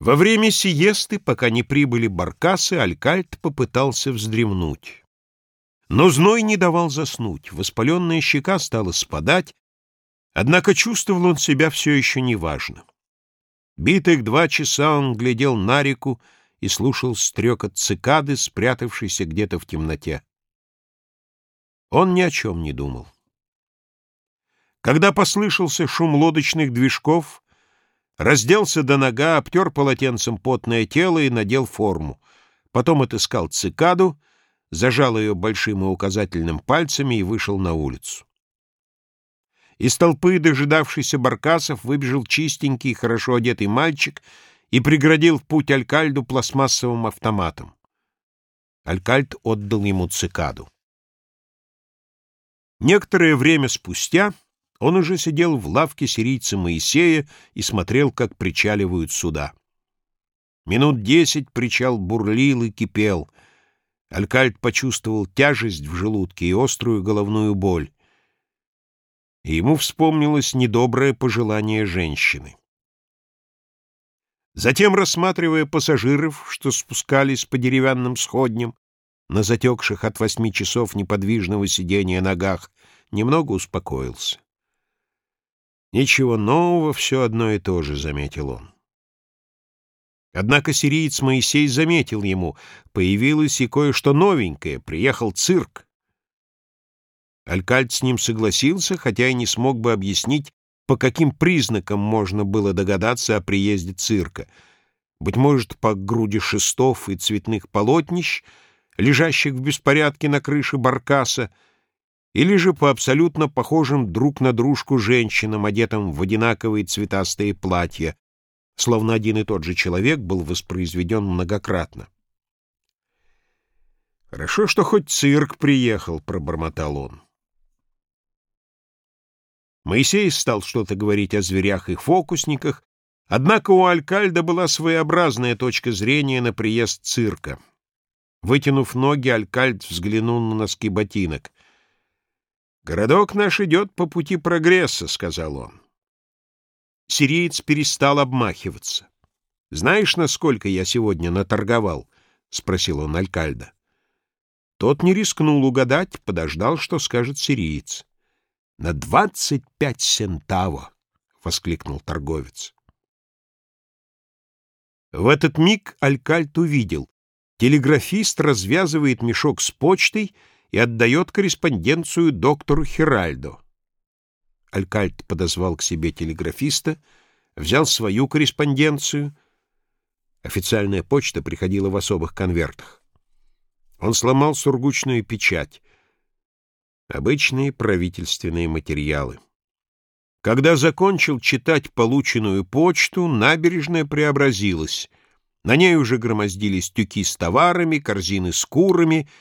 Во время сиесты, пока не прибыли баркасы, Алькальт попытался вздремнуть. Но зной не давал заснуть, воспаленная щека стала спадать, однако чувствовал он себя все еще неважно. Битых два часа он глядел на реку и слушал стрекот цикады, спрятавшейся где-то в темноте. Он ни о чем не думал. Когда послышался шум лодочных движков, разделся до нога, обтер полотенцем потное тело и надел форму. Потом отыскал цикаду, зажал ее большим и указательным пальцами и вышел на улицу. Из толпы дожидавшийся баркасов выбежал чистенький, хорошо одетый мальчик и преградил путь Алькальду пластмассовым автоматом. Алькальд отдал ему цикаду. Некоторое время спустя он уже сидел в лавке сирийца Моисея и смотрел, как причаливают суда. Минут десять причал бурлил и кипел. Алькальд почувствовал тяжесть в желудке и острую головную боль. И ему вспомнилось недоброе пожелание женщины. Затем, рассматривая пассажиров, что спускались по деревянным сходням, на затекших от восьми часов неподвижного сидения ногах, немного успокоился. Ничего нового, все одно и то же, — заметил он. Однако сириец Моисей заметил ему, появилось и кое-что новенькое, приехал цирк. Алькальд с ним согласился, хотя и не смог бы объяснить, по каким признакам можно было догадаться о приезде цирка. Быть может, по груди шестов и цветных полотнищ, лежащих в беспорядке на крыше баркаса, или же по абсолютно похожим друг на дружку женщинам, одетым в одинаковые цветастые платья, словно один и тот же человек был воспроизведен многократно. «Хорошо, что хоть цирк приехал», — пробормотал он. Моисей стал что-то говорить о зверях и фокусниках, однако у Алькальда была своеобразная точка зрения на приезд цирка. Вытянув ноги, Алькальд взглянул на носки ботинок. «Городок наш идет по пути прогресса», — сказал он. Сириец перестал обмахиваться. «Знаешь, насколько я сегодня наторговал?» — спросил он Алькальда. Тот не рискнул угадать, подождал, что скажет сириец. «На двадцать пять центаво!» — воскликнул торговец. В этот миг Алькальд увидел. Телеграфист развязывает мешок с почтой — и отдает корреспонденцию доктору Хиральдо. Алькальд подозвал к себе телеграфиста, взял свою корреспонденцию. Официальная почта приходила в особых конвертах. Он сломал сургучную печать. Обычные правительственные материалы. Когда закончил читать полученную почту, набережная преобразилась. На ней уже громоздились тюки с товарами, корзины с курами —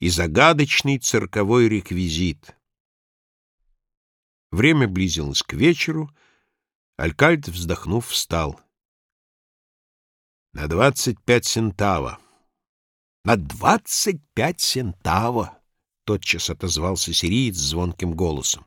и загадочный цирковой реквизит. Время близилось к вечеру, Алькальд, вздохнув, встал. «На двадцать пять центава!» «На двадцать пять центава!» — тотчас отозвался сириец звонким голосом.